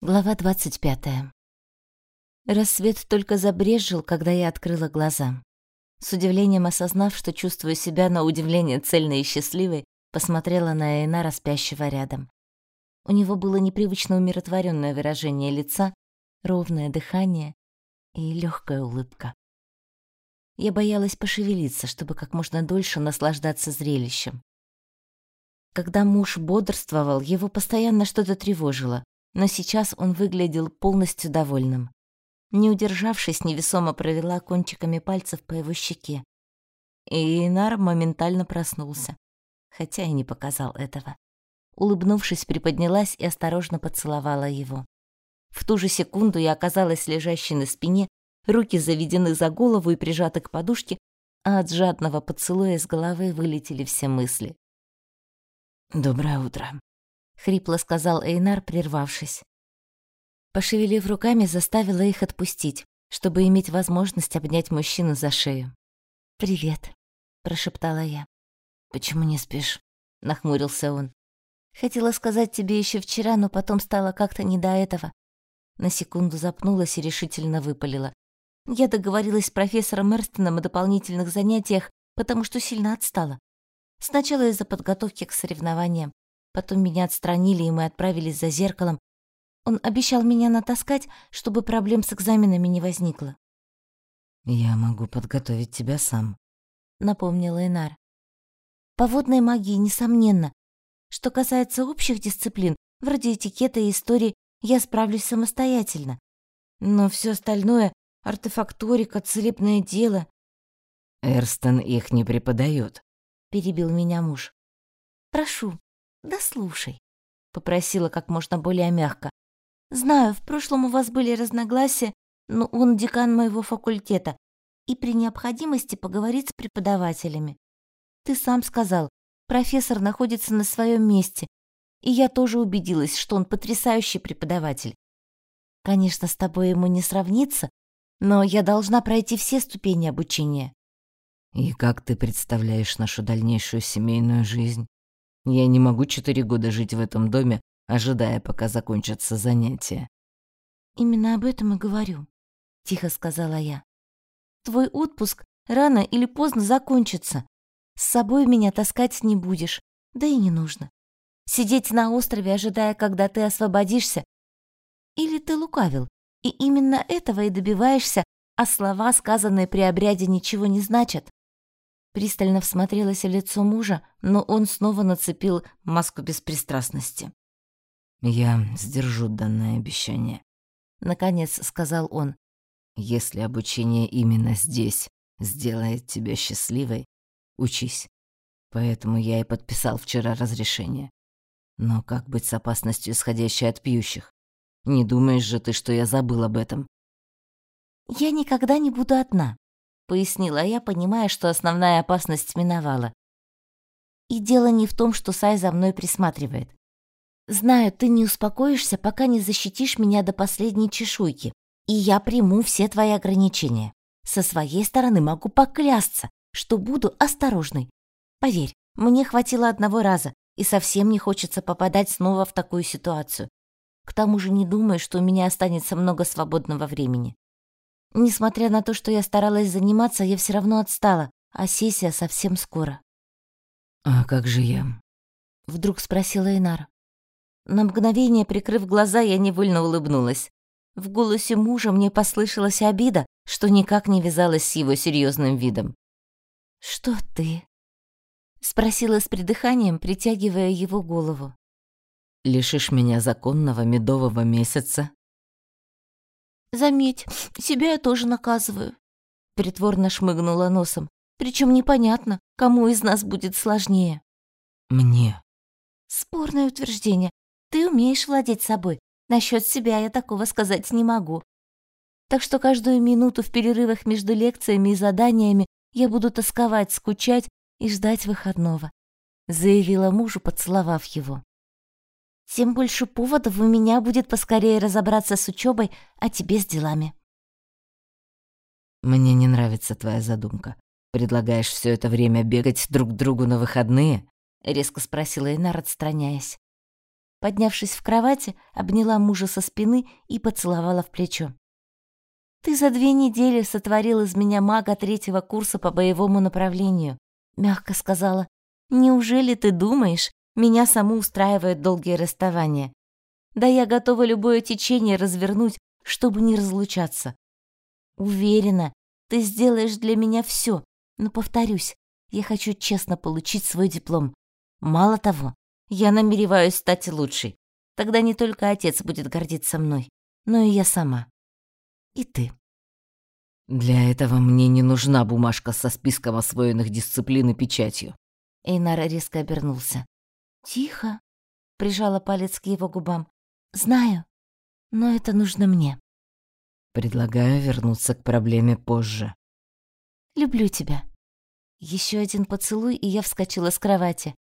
Глава 25. Рассвет только забрезжил, когда я открыла глаза. С удивлением осознав, что чувствую себя на удивление цельной и счастливой, посмотрела на Эйна, распящего рядом. У него было непривычно умиротворенное выражение лица, ровное дыхание и легкая улыбка. Я боялась пошевелиться, чтобы как можно дольше наслаждаться зрелищем. Когда муж бодрствовал, его постоянно что-то тревожило, но сейчас он выглядел полностью довольным. Не удержавшись, невесомо провела кончиками пальцев по его щеке. И Инар моментально проснулся, хотя и не показал этого. Улыбнувшись, приподнялась и осторожно поцеловала его. В ту же секунду я оказалась лежащей на спине, руки заведены за голову и прижаты к подушке, а от жадного поцелуя из головы вылетели все мысли. «Доброе утро», — хрипло сказал Эйнар, прервавшись. Пошевелив руками, заставила их отпустить, чтобы иметь возможность обнять мужчину за шею. «Привет», — прошептала я. «Почему не спишь?» — нахмурился он. «Хотела сказать тебе еще вчера, но потом стало как-то не до этого». На секунду запнулась и решительно выпалила. Я договорилась с профессором Эрстоном о дополнительных занятиях, потому что сильно отстала. Сначала из-за подготовки к соревнованиям, Потом меня отстранили, и мы отправились за зеркалом. Он обещал меня натаскать, чтобы проблем с экзаменами не возникло. «Я могу подготовить тебя сам», — напомнил Инар. «По водной магии, несомненно. Что касается общих дисциплин, вроде этикета и истории, я справлюсь самостоятельно. Но все остальное — артефакторика, целебное дело...» «Эрстон их не преподает», — перебил меня муж. «Прошу, «Да слушай», — попросила как можно более мягко. «Знаю, в прошлом у вас были разногласия, но он декан моего факультета и при необходимости поговорит с преподавателями. Ты сам сказал, профессор находится на своем месте, и я тоже убедилась, что он потрясающий преподаватель. Конечно, с тобой ему не сравнится, но я должна пройти все ступени обучения». «И как ты представляешь нашу дальнейшую семейную жизнь?» Я не могу четыре года жить в этом доме, ожидая, пока закончатся занятия. Именно об этом и говорю, тихо сказала я. Твой отпуск рано или поздно закончится. С собой меня таскать не будешь, да и не нужно. Сидеть на острове, ожидая, когда ты освободишься. Или ты лукавил, и именно этого и добиваешься, а слова, сказанные при обряде, ничего не значат. Пристально всмотрелась в лицо мужа, но он снова нацепил маску беспристрастности. «Я сдержу данное обещание», — наконец сказал он. «Если обучение именно здесь сделает тебя счастливой, учись. Поэтому я и подписал вчера разрешение. Но как быть с опасностью, исходящей от пьющих? Не думаешь же ты, что я забыл об этом?» «Я никогда не буду одна», пояснила я, понимая, что основная опасность миновала. И дело не в том, что Сай за мной присматривает. Знаю, ты не успокоишься, пока не защитишь меня до последней чешуйки, и я приму все твои ограничения. Со своей стороны могу поклясться, что буду осторожной. Поверь, мне хватило одного раза, и совсем не хочется попадать снова в такую ситуацию. К тому же не думаю, что у меня останется много свободного времени. Несмотря на то, что я старалась заниматься, я все равно отстала, а сессия совсем скоро. «А как же я?» — вдруг спросила Инара. На мгновение, прикрыв глаза, я невольно улыбнулась. В голосе мужа мне послышалась обида, что никак не вязалась с его серьезным видом. «Что ты?» — спросила с придыханием, притягивая его голову. «Лишишь меня законного медового месяца Заметь, себя я тоже наказываю. Притворно шмыгнула носом. Причем непонятно, кому из нас будет сложнее. Мне. Спорное утверждение. Ты умеешь владеть собой. Насчет себя я такого сказать не могу. Так что каждую минуту в перерывах между лекциями и заданиями я буду тосковать, скучать и ждать выходного, заявила мужу, поцеловав его тем больше поводов у меня будет поскорее разобраться с учебой, а тебе с делами. Мне не нравится твоя задумка. Предлагаешь все это время бегать друг к другу на выходные? резко спросила Инар, отстраняясь. Поднявшись в кровати, обняла мужа со спины и поцеловала в плечо. «Ты за две недели сотворил из меня мага третьего курса по боевому направлению», — мягко сказала. «Неужели ты думаешь, меня саму устраивает долгие расставания? Да я готова любое течение развернуть, чтобы не разлучаться. Уверена, ты сделаешь для меня все, но, повторюсь, я хочу честно получить свой диплом. Мало того, я намереваюсь стать лучшей. Тогда не только отец будет гордиться мной, но и я сама. И ты. Для этого мне не нужна бумажка со списком освоенных дисциплин и печатью. Эйнар резко обернулся. Тихо, прижала палец к его губам. Знаю, но это нужно мне. Предлагаю вернуться к проблеме позже. Люблю тебя. Еще один поцелуй, и я вскочила с кровати.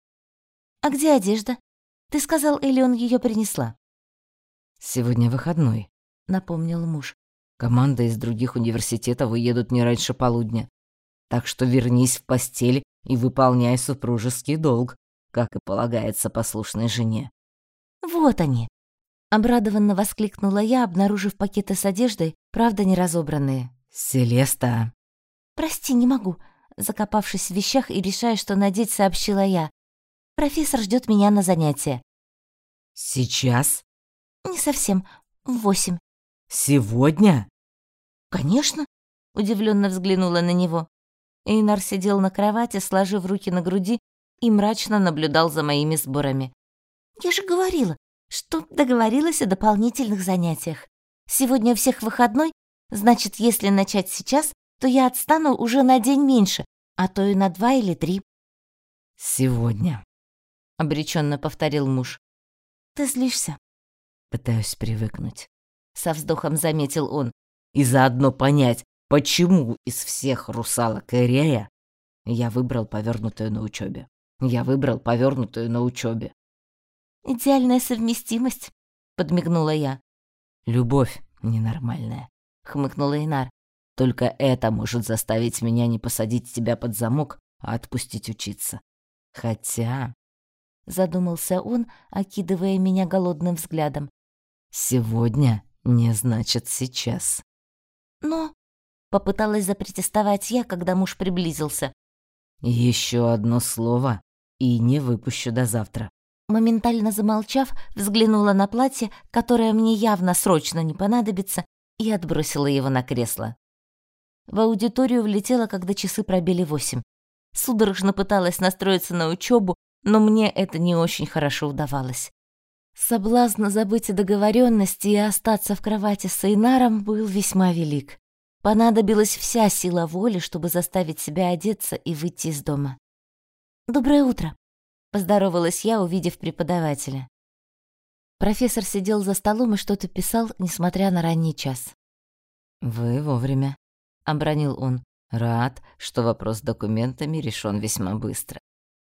«А где одежда? Ты сказал, Элион ее принесла». «Сегодня выходной», — напомнил муж. «Команда из других университетов уедут не раньше полудня. Так что вернись в постель и выполняй супружеский долг, как и полагается послушной жене». «Вот они!» — обрадованно воскликнула я, обнаружив пакеты с одеждой, правда не разобранные. «Селеста!» «Прости, не могу», — закопавшись в вещах и решая, что надеть, сообщила я. Профессор ждет меня на занятия. Сейчас? Не совсем. В восемь. Сегодня? Конечно. Удивленно взглянула на него. Эйнар сидел на кровати, сложив руки на груди и мрачно наблюдал за моими сборами. Я же говорила, что договорилась о дополнительных занятиях. Сегодня у всех выходной, значит, если начать сейчас, то я отстану уже на день меньше, а то и на два или три. Сегодня обреченно повторил муж. Ты злишься? Пытаюсь привыкнуть. Со вздохом заметил он. И заодно понять, почему из всех русалок Эрея я выбрал повернутую на учебе. Я выбрал повернутую на учебе. Идеальная совместимость, подмигнула я. Любовь ненормальная, хмыкнула Инар. Только это может заставить меня не посадить тебя под замок, а отпустить учиться. Хотя задумался он, окидывая меня голодным взглядом. Сегодня не значит сейчас. Но попыталась запротестовать я, когда муж приблизился. Еще одно слово и не выпущу до завтра. Моментально замолчав, взглянула на платье, которое мне явно срочно не понадобится, и отбросила его на кресло. В аудиторию влетела, когда часы пробили восемь. Судорожно пыталась настроиться на учебу, но мне это не очень хорошо удавалось. Соблазн забыть о договоренности и остаться в кровати с Эйнаром был весьма велик. Понадобилась вся сила воли, чтобы заставить себя одеться и выйти из дома. «Доброе утро», — поздоровалась я, увидев преподавателя. Профессор сидел за столом и что-то писал, несмотря на ранний час. «Вы вовремя», — обронил он. «Рад, что вопрос с документами решен весьма быстро.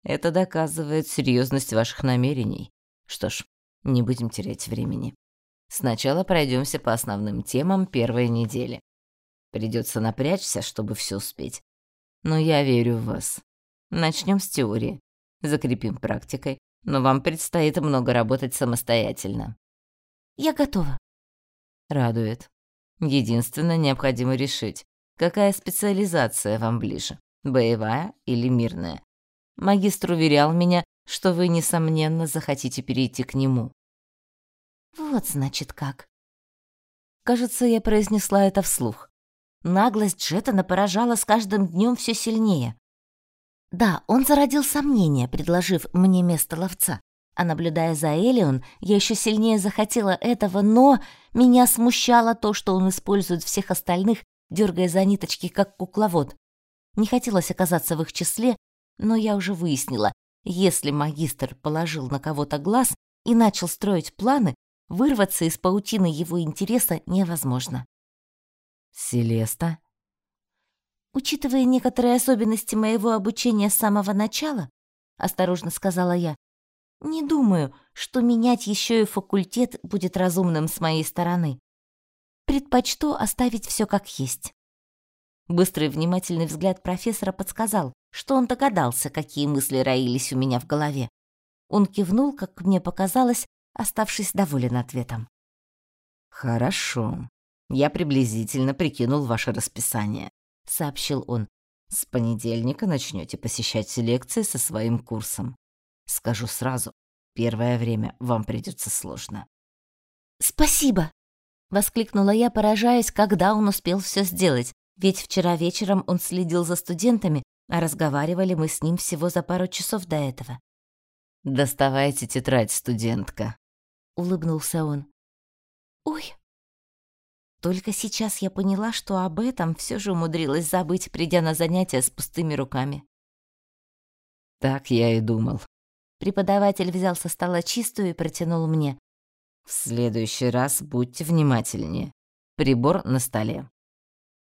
Это доказывает серьезность ваших намерений. Что ж, не будем терять времени. Сначала пройдемся по основным темам первой недели. Придется напрячься, чтобы все успеть. Но я верю в вас. Начнем с теории. Закрепим практикой, но вам предстоит много работать самостоятельно. Я готова. Радует. Единственное, необходимо решить, какая специализация вам ближе, боевая или мирная. Магистр уверял меня, что вы, несомненно, захотите перейти к нему. Вот, значит, как. Кажется, я произнесла это вслух. Наглость Джеттона поражала с каждым днем все сильнее. Да, он зародил сомнения, предложив мне место ловца. А наблюдая за Элион, я еще сильнее захотела этого, но меня смущало то, что он использует всех остальных, дергая за ниточки, как кукловод. Не хотелось оказаться в их числе, но я уже выяснила, если магистр положил на кого-то глаз и начал строить планы, вырваться из паутины его интереса невозможно. «Селеста?» «Учитывая некоторые особенности моего обучения с самого начала», — осторожно сказала я, «не думаю, что менять еще и факультет будет разумным с моей стороны. Предпочту оставить все как есть». Быстрый внимательный взгляд профессора подсказал, что он догадался, какие мысли роились у меня в голове. Он кивнул, как мне показалось, оставшись доволен ответом. «Хорошо. Я приблизительно прикинул ваше расписание», — сообщил он. «С понедельника начнете посещать лекции со своим курсом. Скажу сразу, первое время вам придется сложно». «Спасибо!» — воскликнула я, поражаясь, когда он успел все сделать, ведь вчера вечером он следил за студентами, а разговаривали мы с ним всего за пару часов до этого. «Доставайте тетрадь, студентка», — улыбнулся он. «Ой!» Только сейчас я поняла, что об этом все же умудрилась забыть, придя на занятия с пустыми руками. Так я и думал. Преподаватель взял со стола чистую и протянул мне. В следующий раз будьте внимательнее. Прибор на столе.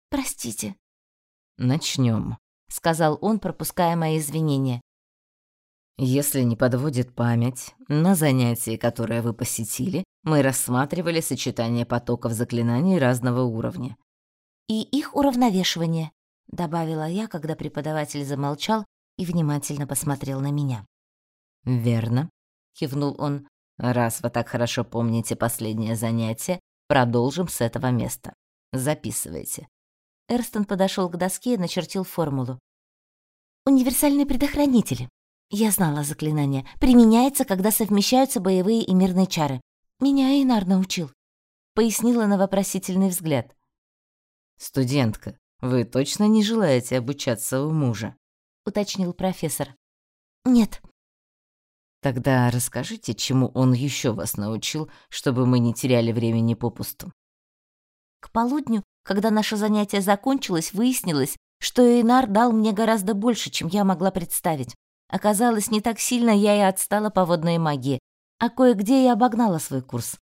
Простите. Начнем, сказал он, пропуская мои извинения. Если не подводит память, на занятии, которое вы посетили, мы рассматривали сочетание потоков заклинаний разного уровня. И их уравновешивание, добавила я, когда преподаватель замолчал и внимательно посмотрел на меня. Верно, кивнул он. Раз вы так хорошо помните последнее занятие, продолжим с этого места. Записывайте. Эрстон подошел к доске и начертил формулу. Универсальный предохранитель. Я знала заклинание. Применяется, когда совмещаются боевые и мирные чары. Меня Эйнар научил. Пояснила на вопросительный взгляд. «Студентка, вы точно не желаете обучаться у мужа?» Уточнил профессор. «Нет». «Тогда расскажите, чему он еще вас научил, чтобы мы не теряли времени попусту». К полудню, когда наше занятие закончилось, выяснилось, что Эйнар дал мне гораздо больше, чем я могла представить. Оказалось, не так сильно я и отстала по водной магии, а кое-где я обогнала свой курс.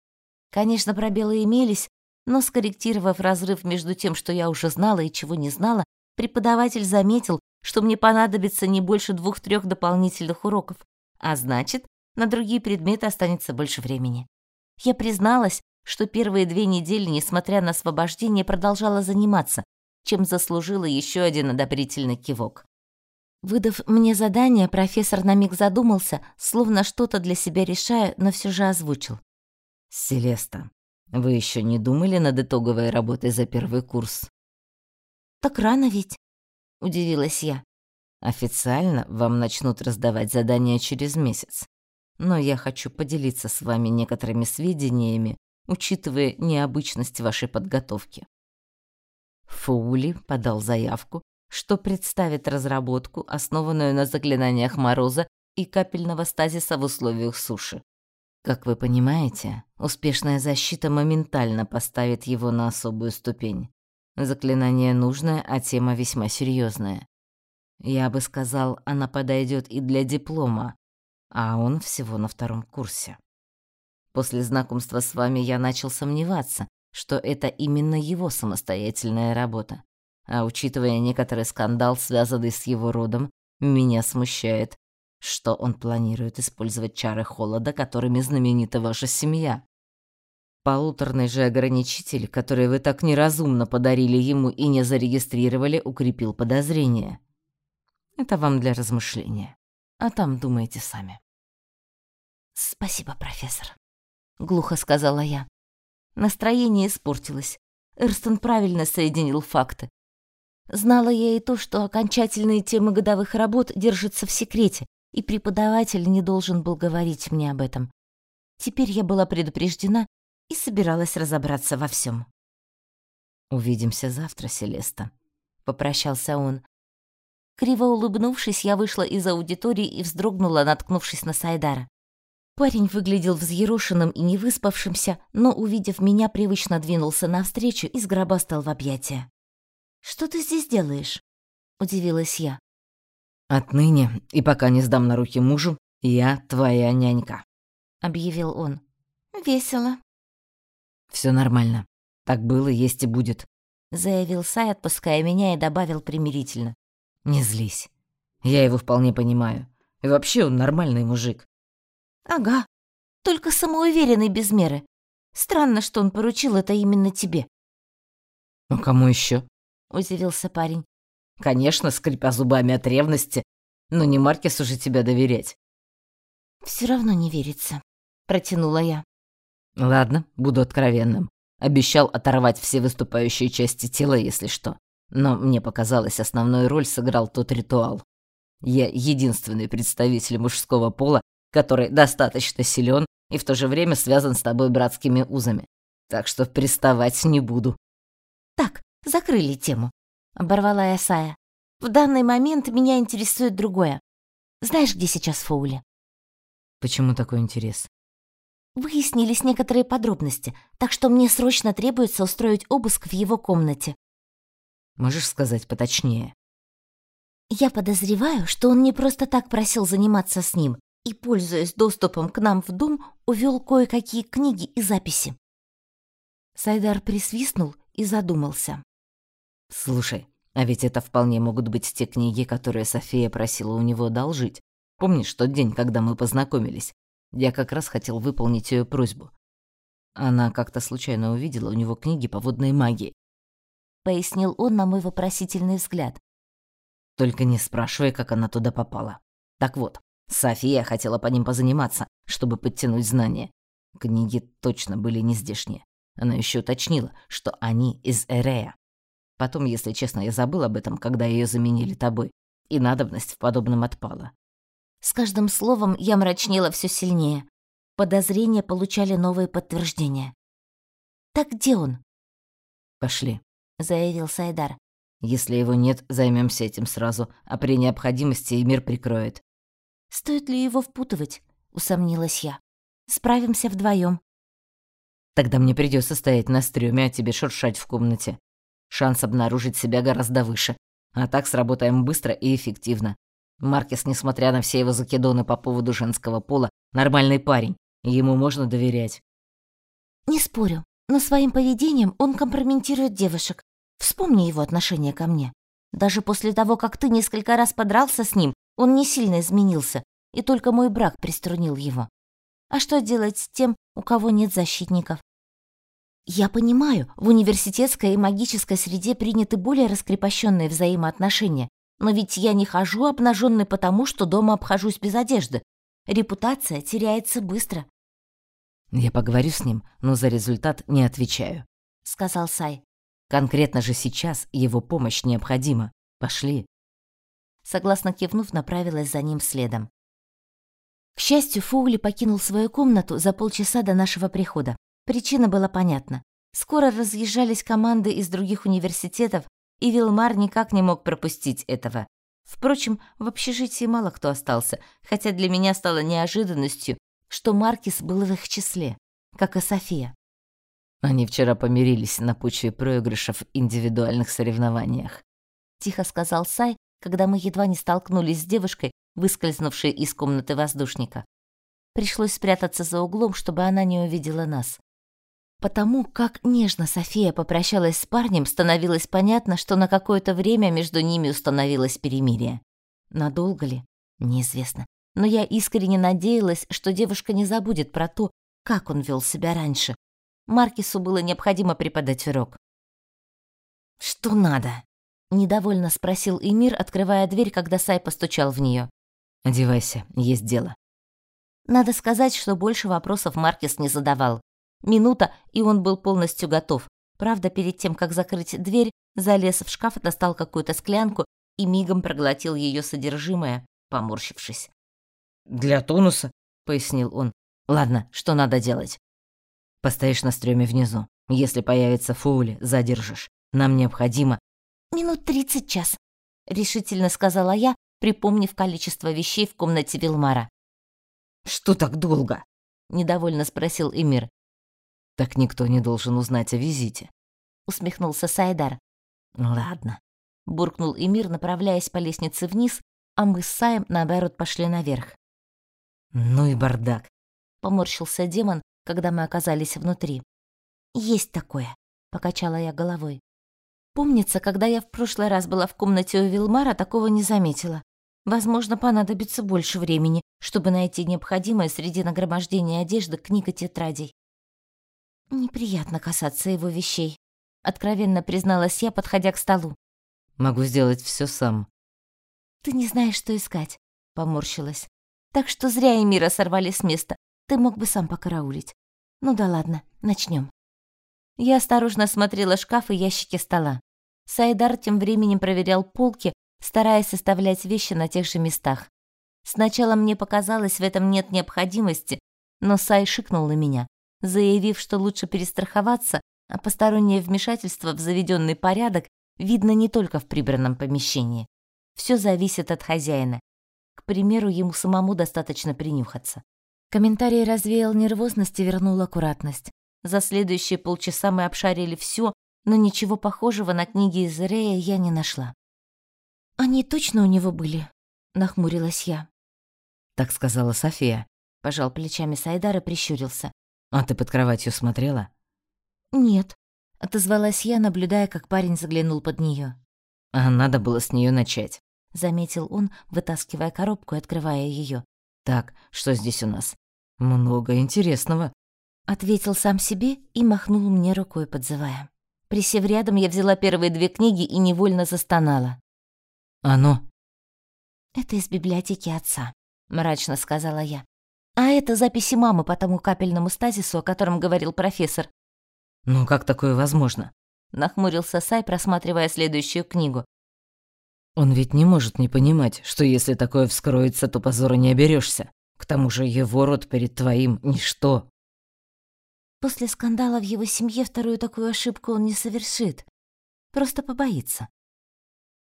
Конечно, пробелы имелись, но скорректировав разрыв между тем, что я уже знала и чего не знала, преподаватель заметил, что мне понадобится не больше двух-трех дополнительных уроков, а значит, на другие предметы останется больше времени. Я призналась, что первые две недели, несмотря на освобождение, продолжала заниматься, чем заслужила еще один одобрительный кивок. Выдав мне задание, профессор на миг задумался, словно что-то для себя решая, но все же озвучил. «Селеста, вы еще не думали над итоговой работой за первый курс?» «Так рано ведь», — удивилась я. «Официально вам начнут раздавать задания через месяц, но я хочу поделиться с вами некоторыми сведениями, учитывая необычность вашей подготовки». Фоули подал заявку что представит разработку, основанную на заклинаниях Мороза и капельного стазиса в условиях суши. Как вы понимаете, успешная защита моментально поставит его на особую ступень. Заклинание нужное, а тема весьма серьезная. Я бы сказал, она подойдет и для диплома, а он всего на втором курсе. После знакомства с вами я начал сомневаться, что это именно его самостоятельная работа. А учитывая некоторый скандал, связанный с его родом, меня смущает, что он планирует использовать чары холода, которыми знаменита ваша семья. Полуторный же ограничитель, который вы так неразумно подарили ему и не зарегистрировали, укрепил подозрения. Это вам для размышления. А там думайте сами. «Спасибо, профессор», — глухо сказала я. Настроение испортилось. Эрстон правильно соединил факты. Знала я и то, что окончательные темы годовых работ держатся в секрете, и преподаватель не должен был говорить мне об этом. Теперь я была предупреждена и собиралась разобраться во всем. «Увидимся завтра, Селеста», — попрощался он. Криво улыбнувшись, я вышла из аудитории и вздрогнула, наткнувшись на Сайдара. Парень выглядел взъерошенным и невыспавшимся, но, увидев меня, привычно двинулся навстречу и сгробастал в объятия. «Что ты здесь делаешь?» — удивилась я. «Отныне, и пока не сдам на руки мужу, я твоя нянька», — объявил он. «Весело». Все нормально. Так было, есть и будет», — заявил Сай, отпуская меня, и добавил примирительно. «Не злись. Я его вполне понимаю. И вообще он нормальный мужик». «Ага, только самоуверенный без меры. Странно, что он поручил это именно тебе». «Ну, кому еще? Удивился парень. Конечно, скрипя зубами от ревности, но не Маркесу же тебя доверять. Все равно не верится, протянула я. Ладно, буду откровенным. Обещал оторвать все выступающие части тела, если что. Но мне показалось, основную роль сыграл тот ритуал. Я единственный представитель мужского пола, который достаточно силен и в то же время связан с тобой братскими узами. Так что приставать не буду. Так, закрыли тему, оборвала я Сая. В данный момент меня интересует другое. Знаешь, где сейчас Фоули? Почему такой интерес? Выяснились некоторые подробности, так что мне срочно требуется устроить обыск в его комнате. Можешь сказать поточнее? Я подозреваю, что он не просто так просил заниматься с ним и, пользуясь доступом к нам в дом, увел кое-какие книги и записи. Сайдар присвистнул и задумался. «Слушай, а ведь это вполне могут быть те книги, которые София просила у него одолжить. Помнишь тот день, когда мы познакомились? Я как раз хотел выполнить ее просьбу. Она как-то случайно увидела у него книги по водной магии. Пояснил он на мой вопросительный взгляд. Только не спрашивай, как она туда попала. Так вот, София хотела по ним позаниматься, чтобы подтянуть знания. Книги точно были не здешние. Она еще уточнила, что они из Эрея. Потом, если честно, я забыл об этом, когда ее заменили тобой, и надобность в подобном отпала. С каждым словом я мрачнела все сильнее. Подозрения получали новые подтверждения. «Так где он?» «Пошли», — заявил Сайдар. «Если его нет, займемся этим сразу, а при необходимости и мир прикроет». «Стоит ли его впутывать?» — усомнилась я. «Справимся вдвоем. «Тогда мне придется стоять на стрёме, а тебе шуршать в комнате. Шанс обнаружить себя гораздо выше. А так сработаем быстро и эффективно. Маркес, несмотря на все его закидоны по поводу женского пола, нормальный парень, ему можно доверять. Не спорю, но своим поведением он компрометирует девушек. Вспомни его отношение ко мне. Даже после того, как ты несколько раз подрался с ним, он не сильно изменился, и только мой брак приструнил его. А что делать с тем, у кого нет защитников? Я понимаю, в университетской и магической среде приняты более раскрепощенные взаимоотношения, но ведь я не хожу обнаженной потому, что дома обхожусь без одежды. Репутация теряется быстро. Я поговорю с ним, но за результат не отвечаю, сказал Сай. Конкретно же сейчас его помощь необходима. Пошли. Согласно кивнув, направилась за ним следом. К счастью, Фоули покинул свою комнату за полчаса до нашего прихода. Причина была понятна. Скоро разъезжались команды из других университетов, и Вилмар никак не мог пропустить этого. Впрочем, в общежитии мало кто остался, хотя для меня стало неожиданностью, что Маркис был в их числе, как и София. Они вчера помирились на почве проигрышев в индивидуальных соревнованиях. Тихо сказал Сай, когда мы едва не столкнулись с девушкой, выскользнувшей из комнаты воздушника. Пришлось спрятаться за углом, чтобы она не увидела нас. Потому как нежно София попрощалась с парнем, становилось понятно, что на какое-то время между ними установилось перемирие. Надолго ли? Неизвестно. Но я искренне надеялась, что девушка не забудет про то, как он вел себя раньше. Маркису было необходимо преподать урок. «Что надо?» — недовольно спросил Эмир, открывая дверь, когда Сай постучал в нее. «Одевайся, есть дело». Надо сказать, что больше вопросов Маркис не задавал. Минута, и он был полностью готов. Правда, перед тем, как закрыть дверь, залез в шкаф, достал какую-то склянку и мигом проглотил ее содержимое, поморщившись. «Для тонуса», — пояснил он. «Ладно, что надо делать?» «Постоишь на стреме внизу. Если появится Фоули, задержишь. Нам необходимо...» «Минут тридцать час», — решительно сказала я, припомнив количество вещей в комнате Вилмара. «Что так долго?» — недовольно спросил Эмир. Так никто не должен узнать о визите. Усмехнулся Сайдар. Ладно. Буркнул Эмир, направляясь по лестнице вниз, а мы с Саем, наоборот, пошли наверх. Ну и бардак. Поморщился демон, когда мы оказались внутри. Есть такое, покачала я головой. Помнится, когда я в прошлый раз была в комнате у Вилмара, такого не заметила. Возможно, понадобится больше времени, чтобы найти необходимое среди нагромождения одежды, книг и тетрадей. Неприятно касаться его вещей, откровенно призналась я, подходя к столу. Могу сделать все сам. Ты не знаешь, что искать, поморщилась. Так что зря Эмира сорвали с места. Ты мог бы сам покараулить. Ну да ладно, начнем. Я осторожно осмотрела шкаф и ящики стола. Сайдар тем временем проверял полки, стараясь составлять вещи на тех же местах. Сначала мне показалось, в этом нет необходимости, но Сай шикнул на меня, заявив, что лучше перестраховаться, а постороннее вмешательство в заведенный порядок видно не только в прибранном помещении. Все зависит от хозяина. К примеру, ему самому достаточно принюхаться. Комментарий развеял нервозность и вернул аккуратность. За следующие полчаса мы обшарили все, но ничего похожего на книги из Рея я не нашла. «Они точно у него были?» — нахмурилась я. «Так сказала София», — пожал плечами Сайдар и прищурился. «А ты под кроватью смотрела?» «Нет», — отозвалась я, наблюдая, как парень заглянул под нее. «А надо было с нее начать», — заметил он, вытаскивая коробку и открывая ее. «Так, что здесь у нас?» «Много интересного», — ответил сам себе и махнул мне рукой, подзывая. Присев рядом, я взяла первые две книги и невольно застонала. «Оно?» «Это из библиотеки отца», — мрачно сказала я. «А это записи мамы по тому капельному стазису, о котором говорил профессор». «Ну как такое возможно?» — нахмурился Сай, просматривая следующую книгу. «Он ведь не может не понимать, что если такое вскроется, то позора не оберешься. К тому же его род перед твоим — ничто». После скандала в его семье вторую такую ошибку он не совершит. Просто побоится.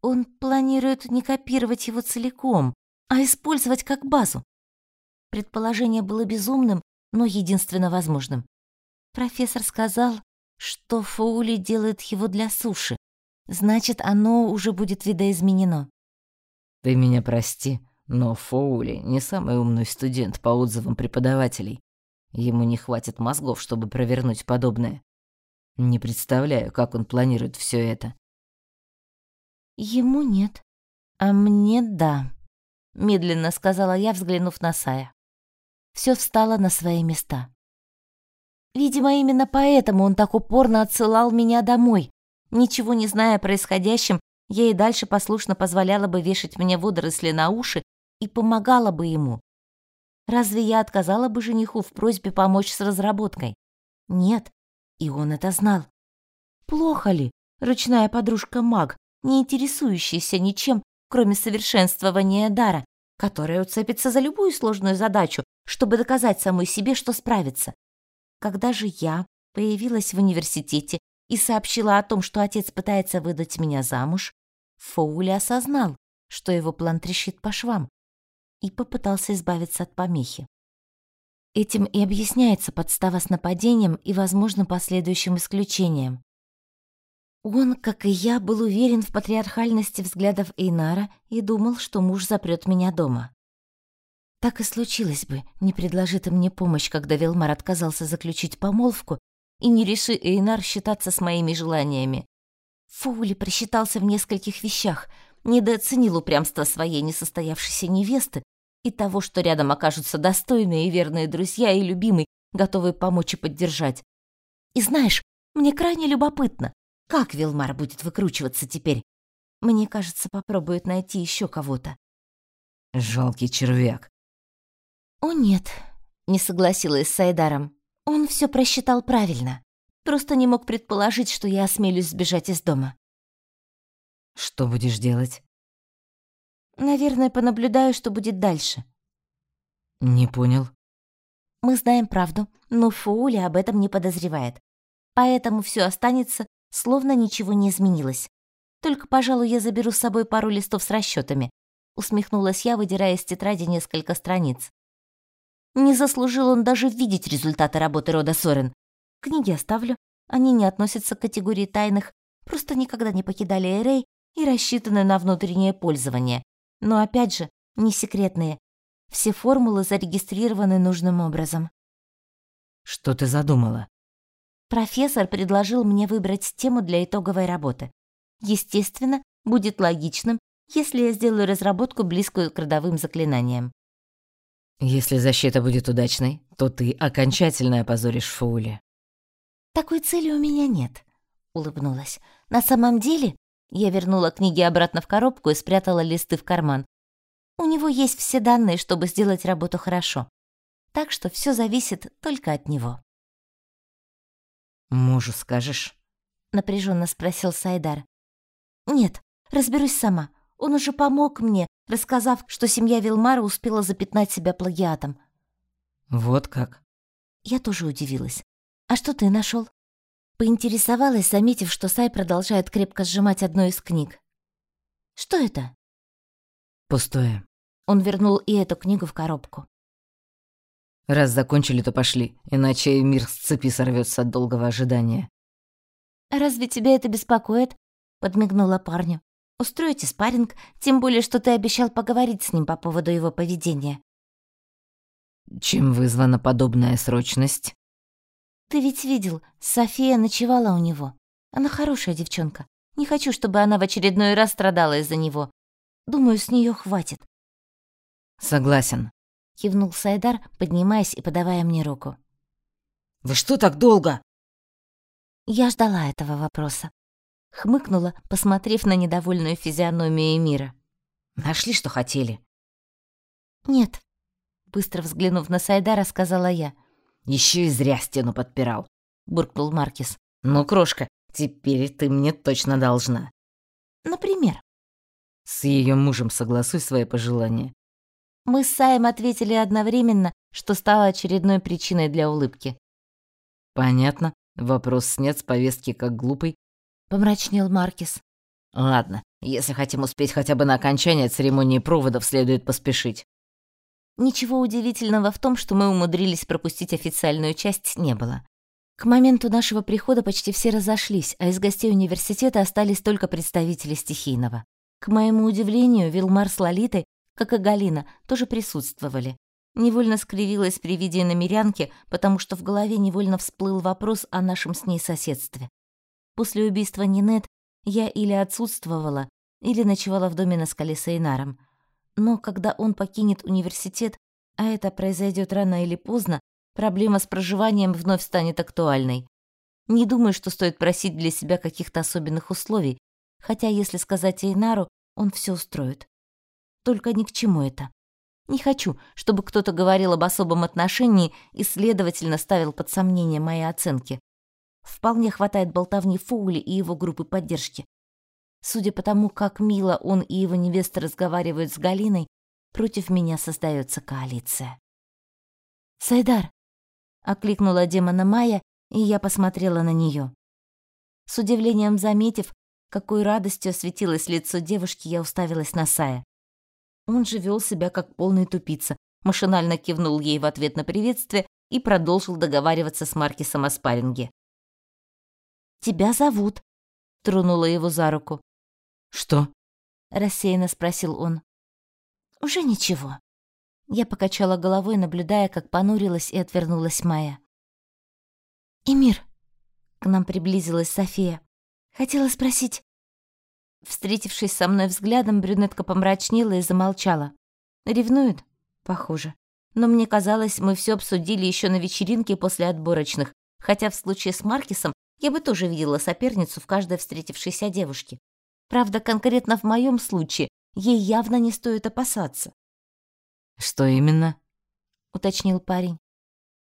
Он планирует не копировать его целиком, а использовать как базу. Предположение было безумным, но единственно возможным. Профессор сказал, что Фоули делает его для суши. Значит, оно уже будет видоизменено. Ты меня прости, но Фоули не самый умный студент по отзывам преподавателей. Ему не хватит мозгов, чтобы провернуть подобное. Не представляю, как он планирует все это. Ему нет, а мне да, медленно сказала я, взглянув на Сая. Все встало на свои места. Видимо, именно поэтому он так упорно отсылал меня домой. Ничего не зная о происходящем, я и дальше послушно позволяла бы вешать мне водоросли на уши и помогала бы ему. Разве я отказала бы жениху в просьбе помочь с разработкой? Нет, и он это знал. Плохо ли, ручная подружка-маг, не интересующийся ничем, кроме совершенствования дара, которая уцепится за любую сложную задачу, чтобы доказать самой себе, что справится. Когда же я появилась в университете и сообщила о том, что отец пытается выдать меня замуж, Фоули осознал, что его план трещит по швам, и попытался избавиться от помехи. Этим и объясняется подстава с нападением и возможным последующим исключением. Он, как и я, был уверен в патриархальности взглядов Эйнара и думал, что муж запрет меня дома. Так и случилось бы, не предложит мне помощь, когда Велмар отказался заключить помолвку, и не реши Эйнар считаться с моими желаниями. Фоули просчитался в нескольких вещах, недооценил упрямство своей несостоявшейся невесты и того, что рядом окажутся достойные и верные друзья и любимый, готовые помочь и поддержать. И знаешь, мне крайне любопытно, как Вилмар будет выкручиваться теперь? Мне кажется, попробует найти еще кого-то. Жалкий червяк. О нет, не согласилась с Сайдаром. Он все просчитал правильно. Просто не мог предположить, что я осмелюсь сбежать из дома. Что будешь делать? Наверное, понаблюдаю, что будет дальше. Не понял. Мы знаем правду, но Фуули об этом не подозревает. Поэтому все останется словно ничего не изменилось. Только, пожалуй, я заберу с собой пару листов с расчетами. Усмехнулась я, выдирая из тетради несколько страниц. Не заслужил он даже видеть результаты работы рода Сорен. Книги оставлю. Они не относятся к категории тайных, просто никогда не покидали Эрей и рассчитаны на внутреннее пользование. Но опять же, не секретные. Все формулы зарегистрированы нужным образом. Что ты задумала? Профессор предложил мне выбрать тему для итоговой работы. Естественно, будет логичным, если я сделаю разработку, близкую к родовым заклинаниям. Если защита будет удачной, то ты окончательно опозоришь Фаули. Такой цели у меня нет, улыбнулась. На самом деле, я вернула книги обратно в коробку и спрятала листы в карман. У него есть все данные, чтобы сделать работу хорошо. Так что все зависит только от него. «Мужу скажешь?» — напряженно спросил Сайдар. «Нет, разберусь сама. Он уже помог мне, рассказав, что семья Вилмара успела запятнать себя плагиатом». «Вот как?» Я тоже удивилась. «А что ты нашел? Поинтересовалась, заметив, что Сай продолжает крепко сжимать одну из книг. «Что это?» «Пустое». Он вернул и эту книгу в коробку. «Раз закончили, то пошли, иначе мир с цепи сорвется от долгого ожидания». «Разве тебя это беспокоит?» — подмигнула парню. «Устроите спарринг, тем более, что ты обещал поговорить с ним по поводу его поведения». «Чем вызвана подобная срочность?» «Ты ведь видел, София ночевала у него. Она хорошая девчонка. Не хочу, чтобы она в очередной раз страдала из-за него. Думаю, с нее хватит». «Согласен», — кивнул Сайдар, поднимаясь и подавая мне руку. «Вы что так долго?» Я ждала этого вопроса. Хмыкнула, посмотрев на недовольную физиономию мира. «Нашли, что хотели?» «Нет», — быстро взглянув на Сайдара, сказала я. Еще и зря стену подпирал», — буркнул Маркис. «Ну, крошка, теперь ты мне точно должна». «Например?» «С ее мужем согласуй свои пожелания». Мы с Саем ответили одновременно, что стало очередной причиной для улыбки. «Понятно. Вопрос снят с повестки как глупый». Помрачнел Маркис. «Ладно, если хотим успеть хотя бы на окончание церемонии проводов, следует поспешить». Ничего удивительного в том, что мы умудрились пропустить официальную часть, не было. К моменту нашего прихода почти все разошлись, а из гостей университета остались только представители стихийного. К моему удивлению, Вилмар с Лолитой, как и Галина, тоже присутствовали. Невольно скривилась при виде намерянки, потому что в голове невольно всплыл вопрос о нашем с ней соседстве. После убийства Нинет я или отсутствовала, или ночевала в доме на скале с Эйнаром. Но когда он покинет университет, а это произойдет рано или поздно, проблема с проживанием вновь станет актуальной. Не думаю, что стоит просить для себя каких-то особенных условий, хотя, если сказать Эйнару, он все устроит. Только ни к чему это. Не хочу, чтобы кто-то говорил об особом отношении и, следовательно, ставил под сомнение мои оценки. Вполне хватает болтовни Фоули и его группы поддержки. Судя по тому, как мило он и его невеста разговаривают с Галиной, против меня создается коалиция. «Сайдар!» — окликнула демона Майя, и я посмотрела на нее. С удивлением заметив, какой радостью осветилось лицо девушки, я уставилась на Сая. Он же вел себя как полный тупица, машинально кивнул ей в ответ на приветствие и продолжил договариваться с Маркисом о спарринге. «Тебя зовут», — тронула его за руку. «Что?» — рассеянно спросил он. «Уже ничего». Я покачала головой, наблюдая, как понурилась и отвернулась Майя. «Эмир», — к нам приблизилась София, — «хотела спросить...» Встретившись со мной взглядом, брюнетка помрачнела и замолчала. «Ревнует?» «Похоже. Но мне казалось, мы все обсудили еще на вечеринке после отборочных, хотя в случае с Маркисом я бы тоже видела соперницу в каждой встретившейся девушке. Правда, конкретно в моем случае ей явно не стоит опасаться. «Что именно?» — уточнил парень.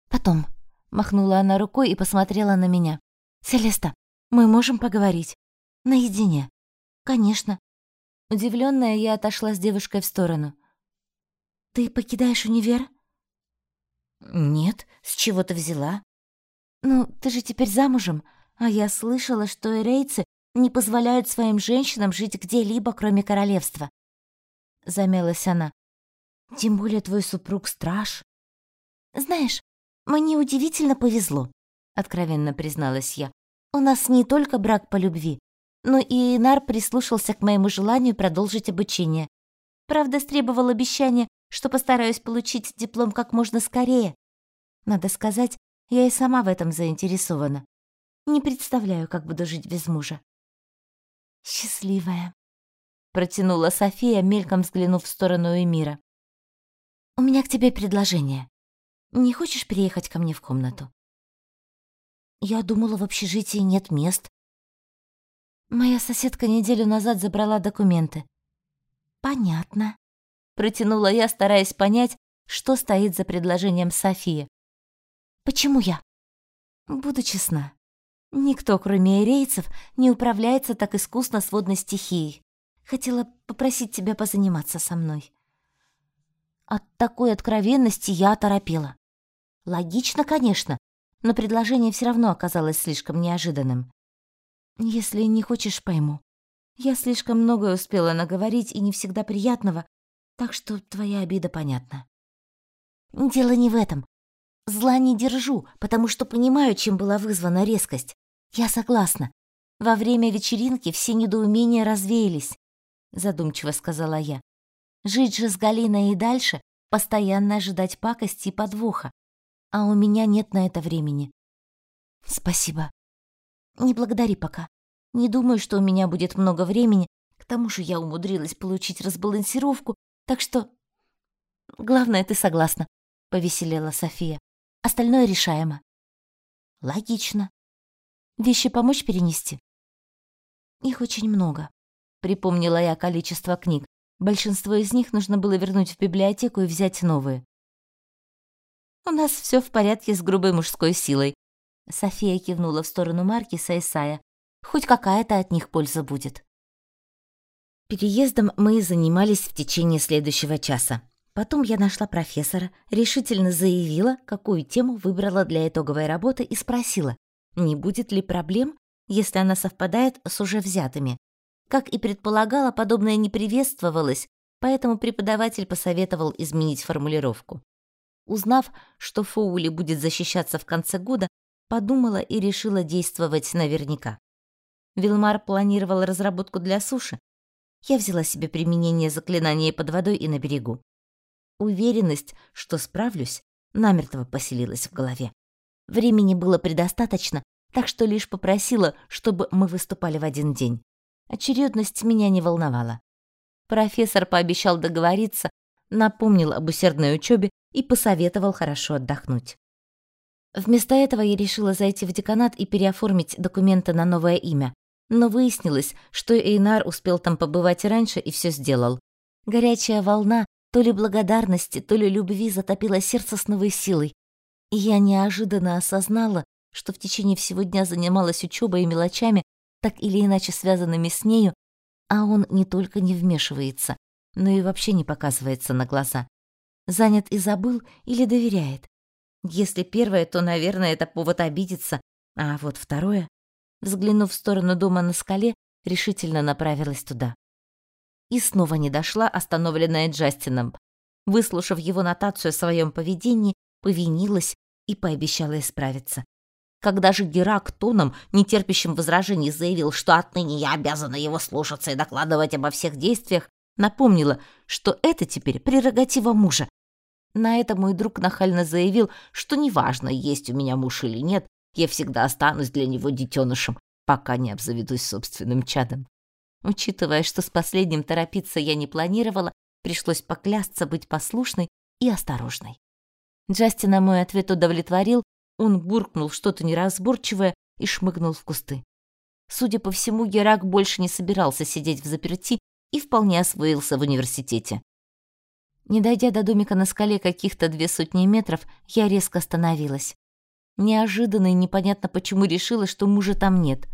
«Потом», — махнула она рукой и посмотрела на меня. «Селеста, мы можем поговорить? Наедине?» «Конечно». Удивленная, я отошла с девушкой в сторону. «Ты покидаешь универ?» «Нет, с чего ты взяла?» «Ну, ты же теперь замужем, а я слышала, что эрейцы не позволяют своим женщинам жить где-либо, кроме королевства. Замялась она. Тем более твой супруг страж. Знаешь, мне удивительно повезло, откровенно призналась я. У нас не только брак по любви, но и Инар прислушался к моему желанию продолжить обучение. Правда, требовал обещания, что постараюсь получить диплом как можно скорее. Надо сказать, я и сама в этом заинтересована. Не представляю, как буду жить без мужа. «Счастливая», — протянула София, мельком взглянув в сторону Эмира. «У меня к тебе предложение. Не хочешь переехать ко мне в комнату?» «Я думала, в общежитии нет мест». Моя соседка неделю назад забрала документы. «Понятно», — протянула я, стараясь понять, что стоит за предложением Софии. «Почему я?» «Буду честна. Никто, кроме ирейцев, не управляется так искусно с водной стихией. Хотела попросить тебя позаниматься со мной». От такой откровенности я оторопела. Логично, конечно, но предложение все равно оказалось слишком неожиданным. «Если не хочешь, пойму. Я слишком многое успела наговорить и не всегда приятного, так что твоя обида понятна». «Дело не в этом. Зла не держу, потому что понимаю, чем была вызвана резкость. Я согласна. Во время вечеринки все недоумения развеялись», — задумчиво сказала я. «Жить же с Галиной и дальше, постоянно ожидать пакости и подвоха. А у меня нет на это времени». «Спасибо», не благодари пока. Не думаю, что у меня будет много времени. К тому же я умудрилась получить разбалансировку, так что... Главное, ты согласна, — повеселела София. Остальное решаемо. Логично. Вещи помочь перенести? Их очень много. Припомнила я количество книг. Большинство из них нужно было вернуть в библиотеку и взять новые. У нас все в порядке с грубой мужской силой, София кивнула в сторону Маркиса и Сая. Хоть какая-то от них польза будет. Переездом мы занимались в течение следующего часа. Потом я нашла профессора, решительно заявила, какую тему выбрала для итоговой работы и спросила, не будет ли проблем, если она совпадает с уже взятыми. Как и предполагала, подобное не приветствовалось, поэтому преподаватель посоветовал изменить формулировку. Узнав, что Фоули будет защищаться в конце года, подумала и решила действовать наверняка. Вилмар планировал разработку для суши. Я взяла себе применение заклинания под водой и на берегу. Уверенность, что справлюсь, намертво поселилась в голове. Времени было предостаточно, так что лишь попросила, чтобы мы выступали в один день. Очередность меня не волновала. Профессор пообещал договориться, напомнил об усердной учебе и посоветовал хорошо отдохнуть. Вместо этого я решила зайти в деканат и переоформить документы на новое имя. Но выяснилось, что Эйнар успел там побывать раньше и все сделал. Горячая волна то ли благодарности, то ли любви затопила сердце с новой силой. И я неожиданно осознала, что в течение всего дня занималась учебой и мелочами, так или иначе связанными с нею, а он не только не вмешивается, но и вообще не показывается на глаза. Занят и забыл или доверяет. Если первое, то, наверное, это повод обидеться, а вот второе... Взглянув в сторону дома на скале, решительно направилась туда. И снова не дошла, остановленная Джастином. Выслушав его нотацию о своем поведении, повинилась и пообещала исправиться. Когда же Герак тоном, нетерпящим возражений, заявил, что отныне я обязана его слушаться и докладывать обо всех действиях, напомнила, что это теперь прерогатива мужа, на это мой друг нахально заявил, что неважно, есть у меня муж или нет, я всегда останусь для него детенышем, пока не обзаведусь собственным чадом. Учитывая, что с последним торопиться я не планировала, пришлось поклясться быть послушной и осторожной. Джастина мой ответ удовлетворил, он буркнул что-то неразборчивое и шмыгнул в кусты. Судя по всему, Герак больше не собирался сидеть в заперти и вполне освоился в университете. Не дойдя до домика на скале каких-то две сотни метров, я резко остановилась. Неожиданно и непонятно почему решила, что мужа там нет.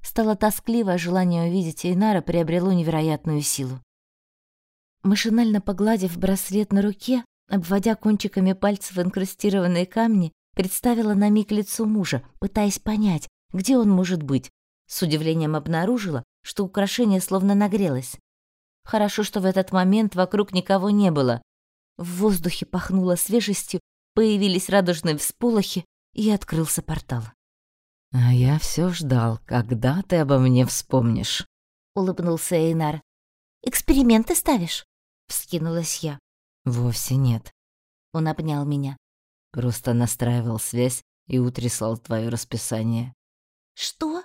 Стало тоскливо, а желание увидеть Эйнара приобрело невероятную силу. Машинально погладив браслет на руке, обводя кончиками пальцев инкрустированные камни, представила на миг лицо мужа, пытаясь понять, где он может быть. С удивлением обнаружила, что украшение словно нагрелось. Хорошо, что в этот момент вокруг никого не было. В воздухе пахнуло свежестью, появились радужные всполохи, и открылся портал. «А я все ждал, когда ты обо мне вспомнишь», — улыбнулся Эйнар. «Эксперименты ставишь?» — вскинулась я. «Вовсе нет». Он обнял меня. Просто настраивал связь и утрясал твое расписание. «Что?»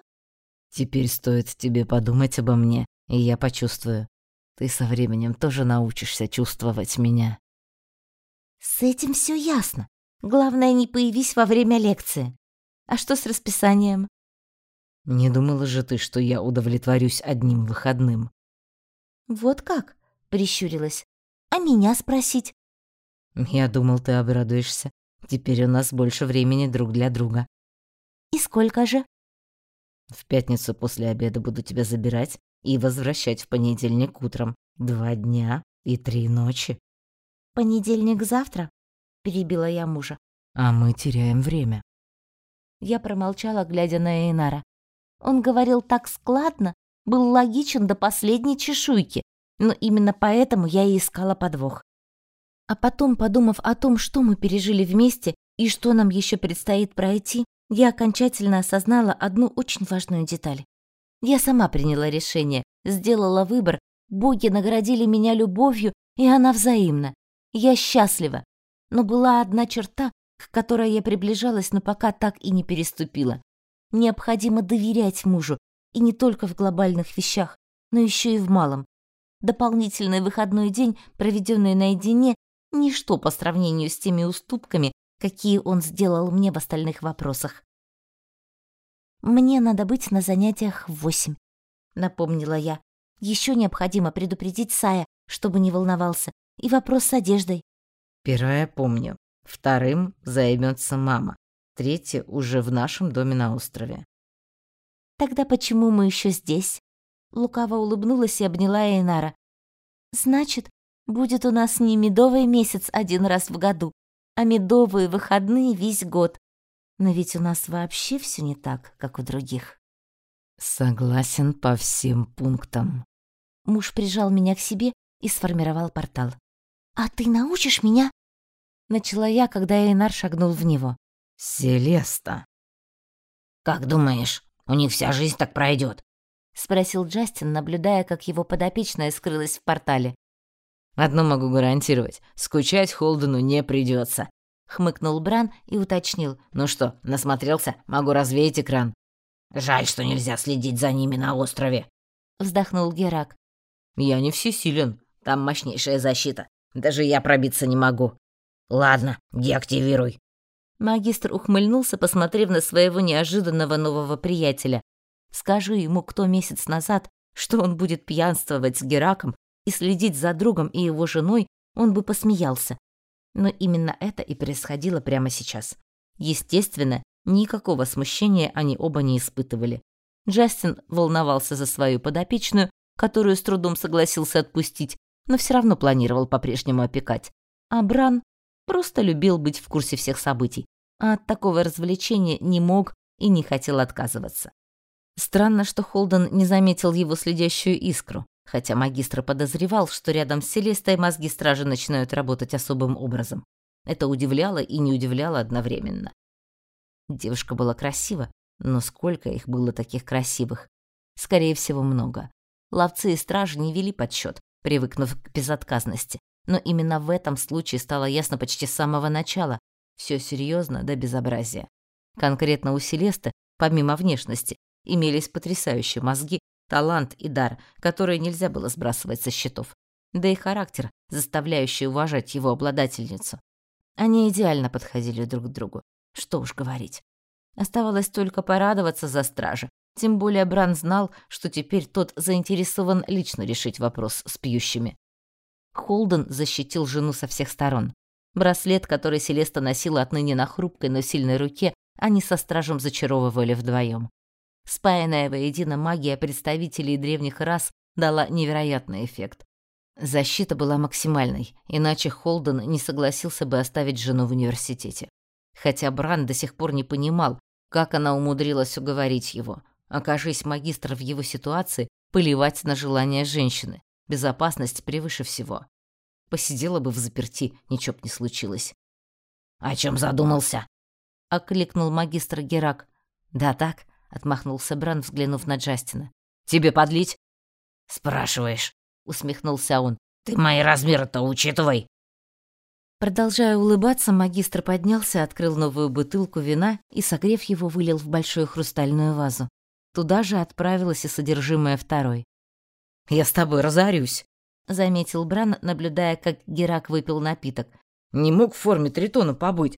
«Теперь стоит тебе подумать обо мне, и я почувствую, ты со временем тоже научишься чувствовать меня. С этим все ясно. Главное, не появись во время лекции. А что с расписанием? Не думала же ты, что я удовлетворюсь одним выходным. Вот как? Прищурилась. А меня спросить? Я думал, ты обрадуешься. Теперь у нас больше времени друг для друга. И сколько же? В пятницу после обеда буду тебя забирать и возвращать в понедельник утром. Два дня и три ночи. Понедельник завтра? Перебила я мужа. А мы теряем время. Я промолчала, глядя на Эйнара. Он говорил так складно, был логичен до последней чешуйки, но именно поэтому я и искала подвох. А потом, подумав о том, что мы пережили вместе и что нам еще предстоит пройти, я окончательно осознала одну очень важную деталь. Я сама приняла решение, сделала выбор, боги наградили меня любовью, и она взаимна. Я счастлива. Но была одна черта, к которой я приближалась, но пока так и не переступила. Необходимо доверять мужу, и не только в глобальных вещах, но еще и в малом. Дополнительный выходной день, проведенный наедине, ничто по сравнению с теми уступками, какие он сделал мне в остальных вопросах. «Мне надо быть на занятиях в восемь», — напомнила я. Еще необходимо предупредить Сая, чтобы не волновался, и вопрос с одеждой. Первое помню. Вторым займется мама. Третье уже в нашем доме на острове. Тогда почему мы еще здесь? Лукаво улыбнулась и обняла Эйнара. Значит, будет у нас не медовый месяц один раз в году, а медовые выходные весь год. Но ведь у нас вообще все не так, как у других. Согласен по всем пунктам. Муж прижал меня к себе и сформировал портал. А ты научишь меня? Начала я, когда Эйнар шагнул в него. Селеста. Как думаешь, у них вся жизнь так пройдет? спросил Джастин, наблюдая, как его подопечная скрылась в портале. Одно могу гарантировать: скучать Холдену не придется. Хмыкнул Бран и уточнил: "Ну что, насмотрелся? Могу развеять экран". Жаль, что нельзя следить за ними на острове, вздохнул Герак. Я не всесилен, там мощнейшая защита. Даже я пробиться не могу. Ладно, деактивируй. Магистр ухмыльнулся, посмотрев на своего неожиданного нового приятеля. Скажи ему кто месяц назад, что он будет пьянствовать с Гераком и следить за другом и его женой, он бы посмеялся. Но именно это и происходило прямо сейчас. Естественно, никакого смущения они оба не испытывали. Джастин волновался за свою подопечную, которую с трудом согласился отпустить, но все равно планировал по-прежнему опекать. А Бран просто любил быть в курсе всех событий, а от такого развлечения не мог и не хотел отказываться. Странно, что Холден не заметил его следящую искру хотя магистр подозревал, что рядом с Селестой мозги стражи начинают работать особым образом. Это удивляло и не удивляло одновременно. Девушка была красива, но сколько их было таких красивых? Скорее всего, много. Ловцы и стражи не вели подсчет, привыкнув к безотказности. Но именно в этом случае стало ясно почти с самого начала. Все серьезно до безобразия. Конкретно у Селесты, помимо внешности, имелись потрясающие мозги талант и дар, которые нельзя было сбрасывать со счетов, да и характер, заставляющий уважать его обладательницу. Они идеально подходили друг к другу. Что уж говорить. Оставалось только порадоваться за стража. Тем более Бран знал, что теперь тот заинтересован лично решить вопрос с пьющими. Холден защитил жену со всех сторон. Браслет, который Селеста носила отныне на хрупкой, но сильной руке, они со стражем зачаровывали вдвоем. Спаянная воедино магия представителей древних рас дала невероятный эффект. Защита была максимальной, иначе Холден не согласился бы оставить жену в университете. Хотя Бран до сих пор не понимал, как она умудрилась уговорить его. Окажись магистр в его ситуации, поливать на желание женщины. Безопасность превыше всего. Посидела бы в заперти, ничего б не случилось. «О чем задумался?» — окликнул магистр Герак. «Да так, отмахнулся Бран, взглянув на Джастина. Тебе подлить? Спрашиваешь, усмехнулся он. Ты мои размеры-то учитывай. Продолжая улыбаться, магистр поднялся, открыл новую бутылку вина и, согрев его, вылил в большую хрустальную вазу. Туда же отправилось и содержимое второй. «Я с тобой разорюсь», — заметил Бран, наблюдая, как Герак выпил напиток. «Не мог в форме тритона побыть.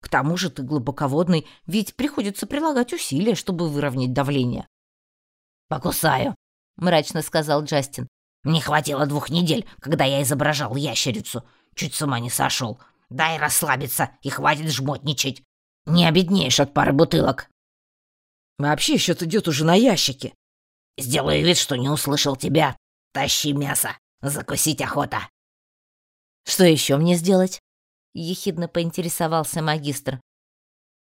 К тому же ты глубоководный, ведь приходится прилагать усилия, чтобы выровнять давление. «Покусаю», — мрачно сказал Джастин. «Мне хватило двух недель, когда я изображал ящерицу. Чуть с ума не сошел. дай расслабиться и хватит жмотничать. Не обеднеешь от пары бутылок. Вообще счет идет уже на ящике. Сделаю вид, что не услышал тебя. Тащи мясо. Закусить охота. Что еще мне сделать? Ехидно поинтересовался магистр.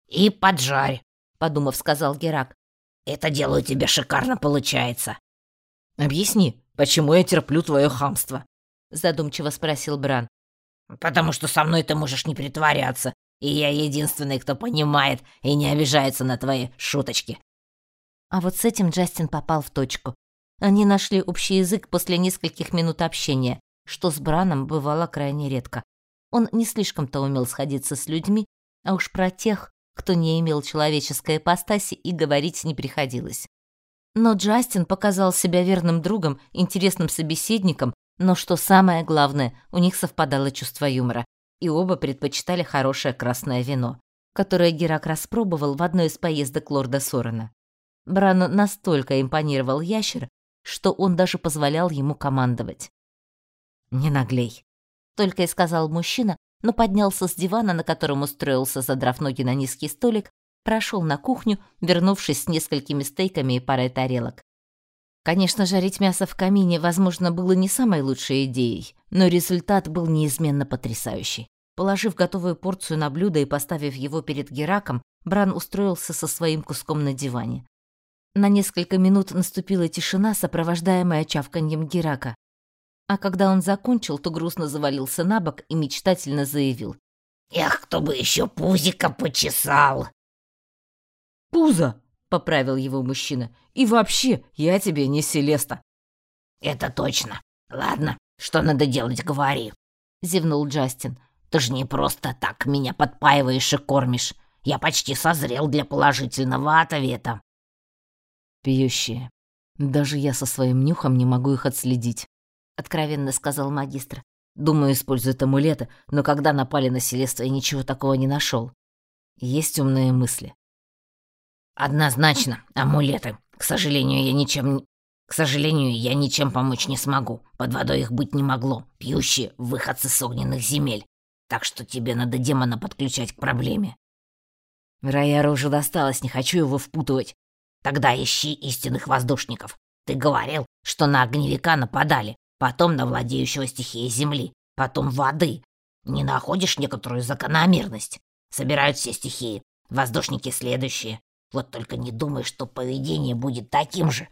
И поджарь, подумав, сказал Герак. Это дело у тебя шикарно получается. Объясни, почему я терплю твое хамство? Задумчиво спросил Бран. Потому что со мной ты можешь не притворяться, и я единственный, кто понимает и не обижается на твои шуточки. А вот с этим Джастин попал в точку. Они нашли общий язык после нескольких минут общения, что с Браном бывало крайне редко. Он не слишком-то умел сходиться с людьми, а уж про тех, кто не имел человеческой ипостаси, и говорить не приходилось. Но Джастин показал себя верным другом, интересным собеседником, но что самое главное, у них совпадало чувство юмора, и оба предпочитали хорошее красное вино, которое Герак распробовал в одной из поездок лорда Сорена. Брану настолько импонировал ящер, что он даже позволял ему командовать. «Не наглей», — только и сказал мужчина, но поднялся с дивана, на котором устроился, задрав ноги на низкий столик, прошел на кухню, вернувшись с несколькими стейками и парой тарелок. Конечно, жарить мясо в камине, возможно, было не самой лучшей идеей, но результат был неизменно потрясающий. Положив готовую порцию на блюдо и поставив его перед Гераком, Бран устроился со своим куском на диване. На несколько минут наступила тишина, сопровождаемая чавканьем Герака. А когда он закончил, то грустно завалился на бок и мечтательно заявил. «Эх, кто бы еще пузика почесал!» «Пузо!» — поправил его мужчина. «И вообще, я тебе не Селеста». «Это точно. Ладно, что надо делать, говори», — зевнул Джастин. «Ты же не просто так меня подпаиваешь и кормишь. Я почти созрел для положительного ответа» пьющие. Даже я со своим нюхом не могу их отследить», — откровенно сказал магистр. «Думаю, используют амулеты, но когда напали на Селеста, я ничего такого не нашел. Есть умные мысли». «Однозначно, амулеты. К сожалению, я ничем... К сожалению, я ничем помочь не смогу. Под водой их быть не могло. Пьющие — выходцы с огненных земель. Так что тебе надо демона подключать к проблеме». Райару уже досталось, не хочу его впутывать. Тогда ищи истинных воздушников. Ты говорил, что на огневика нападали, потом на владеющего стихией земли, потом воды. Не находишь некоторую закономерность? Собирают все стихии. Воздушники следующие. Вот только не думай, что поведение будет таким же.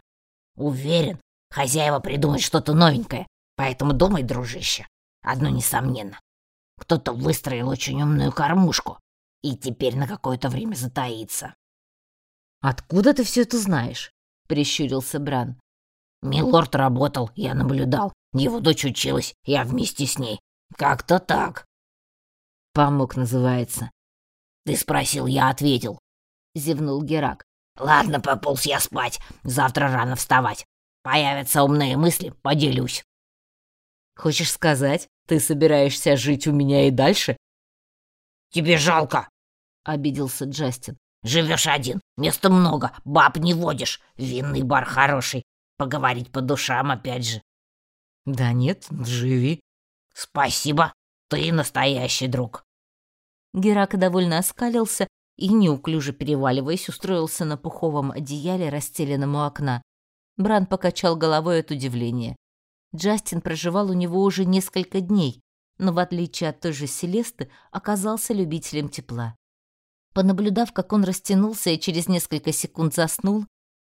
Уверен, хозяева придумают что-то новенькое. Поэтому думай, дружище. Одно несомненно. Кто-то выстроил очень умную кормушку и теперь на какое-то время затаится. «Откуда ты все это знаешь?» — прищурился Бран. «Милорд работал, я наблюдал. Его дочь училась, я вместе с ней. Как-то так». «Помог» называется. «Ты спросил, я ответил», — зевнул Герак. «Ладно, пополз я спать. Завтра рано вставать. Появятся умные мысли, поделюсь». «Хочешь сказать, ты собираешься жить у меня и дальше?» «Тебе жалко», — обиделся Джастин. Живешь один, места много, баб не водишь, винный бар хороший. Поговорить по душам опять же. Да нет, живи. Спасибо, ты настоящий друг. Герак довольно оскалился и, неуклюже переваливаясь, устроился на пуховом одеяле, расстеленном у окна. Бран покачал головой от удивления. Джастин проживал у него уже несколько дней, но, в отличие от той же Селесты, оказался любителем тепла. Понаблюдав, как он растянулся и через несколько секунд заснул,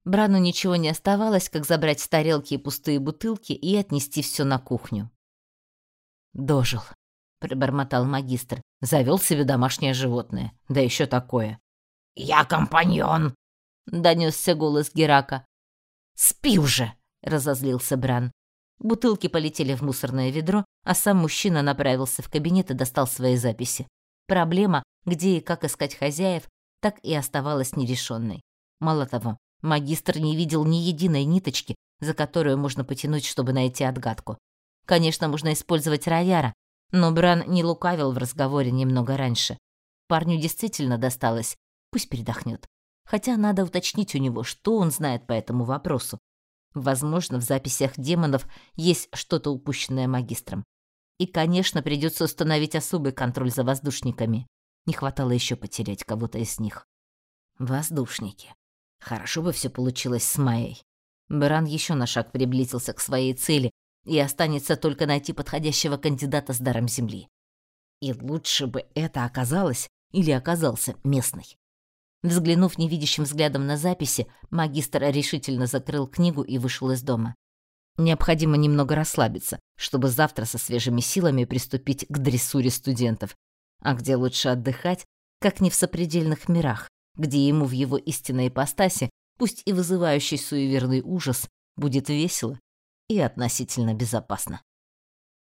Брану ничего не оставалось, как забрать тарелки пустые бутылки и отнести все на кухню. «Дожил», — пробормотал магистр. «Завел себе домашнее животное, да еще такое». «Я компаньон», — донесся голос Герака. «Спи уже!» — разозлился Бран. Бутылки полетели в мусорное ведро, а сам мужчина направился в кабинет и достал свои записи. Проблема, где и как искать хозяев, так и оставалась нерешенной. Мало того, магистр не видел ни единой ниточки, за которую можно потянуть, чтобы найти отгадку. Конечно, можно использовать рояра, но Бран не лукавил в разговоре немного раньше. Парню действительно досталось, пусть передохнет. Хотя надо уточнить у него, что он знает по этому вопросу. Возможно, в записях демонов есть что-то упущенное магистром. И, конечно, придется установить особый контроль за воздушниками. Не хватало еще потерять кого-то из них. Воздушники. Хорошо бы все получилось с Майей. Баран еще на шаг приблизился к своей цели, и останется только найти подходящего кандидата с даром земли. И лучше бы это оказалось или оказался местный. Взглянув невидящим взглядом на записи, магистр решительно закрыл книгу и вышел из дома. Необходимо немного расслабиться, чтобы завтра со свежими силами приступить к дрессуре студентов. А где лучше отдыхать, как не в сопредельных мирах, где ему в его истинной ипостаси, пусть и вызывающий суеверный ужас, будет весело и относительно безопасно.